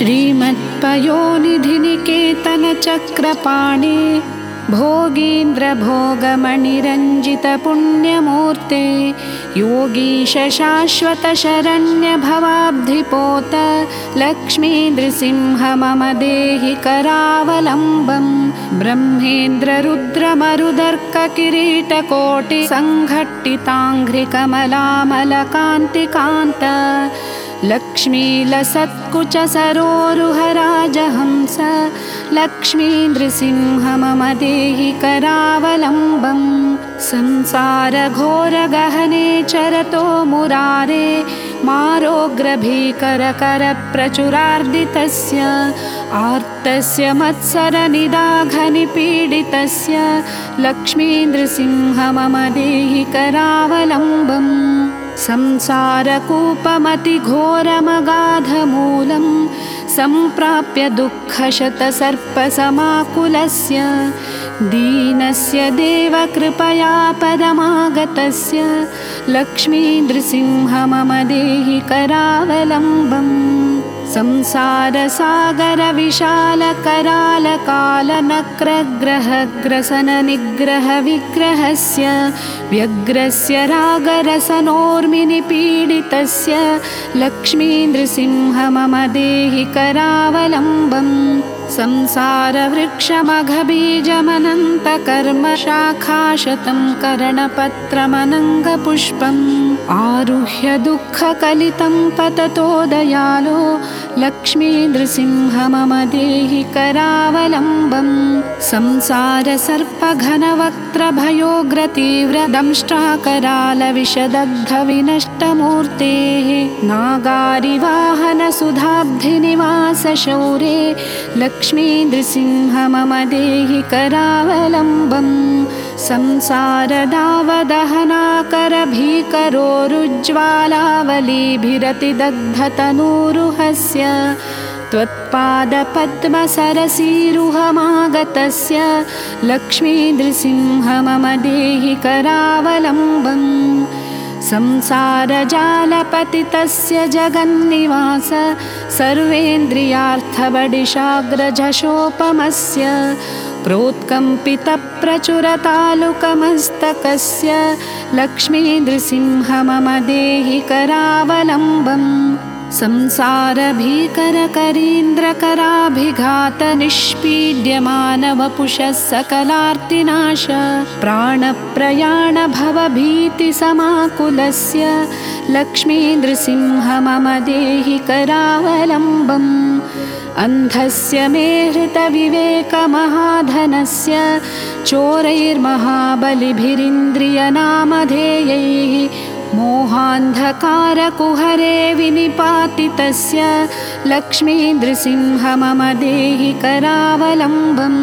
श्रीमत्पयोनिधिनिकेतनचक्रपाणि भोगीन्द्रभोगमणिरञ्जितपुण्यमूर्ते योगीशशाश्वतशरण्यभवाब्धिपोत लक्ष्मीन्द्रसिंह मम देहि करावलम्बम् ब्रह्मेन्द्ररुद्रमरुदर्ककिरीटकोटिसङ्घट्टिताङ्घ्रिकमलामलकान्तिकान्त लक्ष्मीलसत्कुचसरोरुहराजहंस लक्ष्मीन्द्रसिंह मम देहि करावलम्बम् संसारघोरगहने चरतो मुरारे मारोग्रभीकरकरप्रचुरार्दितस्य आर्तस्य मत्सरनिदाघनिपीडितस्य लक्ष्मीन्द्रसिंह मम देहि करावलम्बम् संसारकूपमतिघोरमगाधमूलं सम्प्राप्य दुःखशतसर्पसमाकुलस्य दीनस्य देवकृपया पदमागतस्य लक्ष्मीनृसिंह मम देहि करावलम्बम् संसारसागरविशालकालनक्रग्रहग्रसननिग्रहविग्रहस्य व्यग्रस्य रागरसनोर्मिनिपीडितस्य लक्ष्मीनृसिंह मम देहि करावलम्बम् संसारवृक्षमघबीजमनन्तकर्मशाखाशतं करणपत्रमनङ्गपुष्पम् आरुह्य दुःखकलितं पततो दयालो लक्ष्मीनृसिंह मम देहि करावलम्बम् संसारसर्पघनवक्त्रभयोग्रतीव्रदंष्ट्राकरालविषदग्धविनष्टमूर्तेः। नागारिवाहनसुधाब्धिनिवासशौरे लक्ष्मीनृसिंह मम देहि करावलम्बम् संसारदावदहनाकरभीकरोरुज्ज्वालावलीभिरतिदग्धतनूरुहस्य। त्वत्पादपद्मसरसीरुहमागतस्य। लक्ष्मीनृसिंह मम देहि करावलम्बम् संसारजालपतितस्य जगन्निवास। सर्वेन्द्रियार्थबडिशाग्रजशोपमस्य प्रोत्कम्पितप्रचुरतालुकमस्तकस्य लक्ष्मीनृसिंह मम देहि करावलम्बम् संसारभीकरकरीन्द्रकराभिघातनिष्पीड्यमानवपुषः सकलार्तिनाश। प्राणप्रयाणभवभीतिसमाकुलस्य लक्ष्मीनृसिंह मम देहि करावलम्बम् अन्धस्य मे हृतविवेकमहाधनस्य चोरैर्महाबलिभिरिन्द्रियनामधेयैः मोहान्धकारकुहरे विनिपातितस्य लक्ष्मीनृसिंह मम देहि करावलम्बम्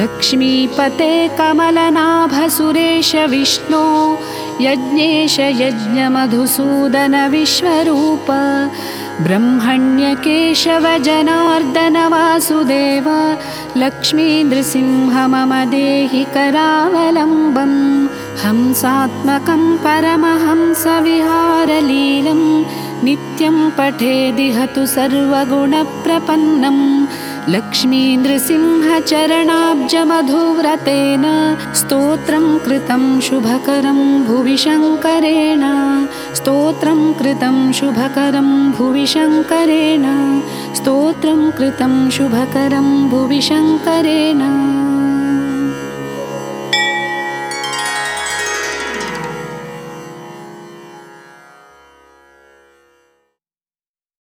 लक्ष्मीपते कमलनाभसुरेश विष्णो यज्ञेश यज्ञमधुसूदनविश्वरूप। ब्रह्मण्यकेशवजनार्दनवासुदेव लक्ष्मीनृसिंह मम देहि करावलम्बम् हंसात्मकं परमहंसविहारलीलं नित्यं पठेदिहतु सर्वगुणप्रपन्नम् लक्ष्मीनृसिंहचरणाब्जमधुव्रतेन स्तोत्रं कृतं शुभकरं भुवि शङ्करेण स्तोत्रं कृतं शुभकरं भुवि शङ्करेण स्तोत्रं कृतं शुभकरं भुवि शङ्करेण